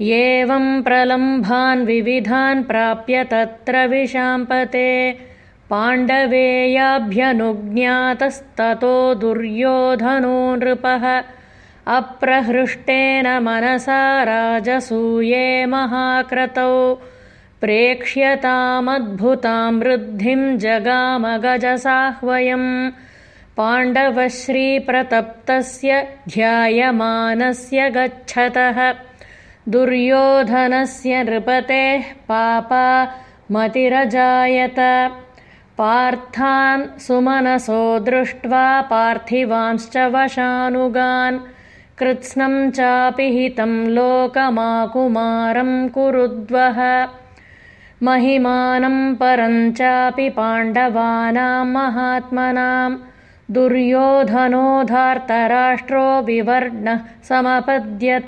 एवम् प्रलम्भान् विविधान् प्राप्य तत्र विशाम्पते। पाण्डवेयाभ्यनुज्ञातस्ततो दुर्योधनो नृपः। अप्रहृष्टेन मनसा राजसूये महाक्रतौ। प्रेक्ष्यतामद्भुताम् वृद्धिम् जगामगजसाह्वयम् पाण्डवश्रीप्रतप्तस्य ध्यायमानस्य गच्छतः दुर्योधनस्य नृपतेः पापा मतिरजायत। पार्थान् सुमनसो दृष्ट्वा पार्थिवांश्च वशानुगान्। कृत्स्नम् चापि हितम् लोकमाकुमारम् कुरुद्वः। महिमानम् परम् चापि पाण्डवानाम् महात्मनाम् दुर्योधनो धार्तराष्ट्रो विवर्णः समपद्यत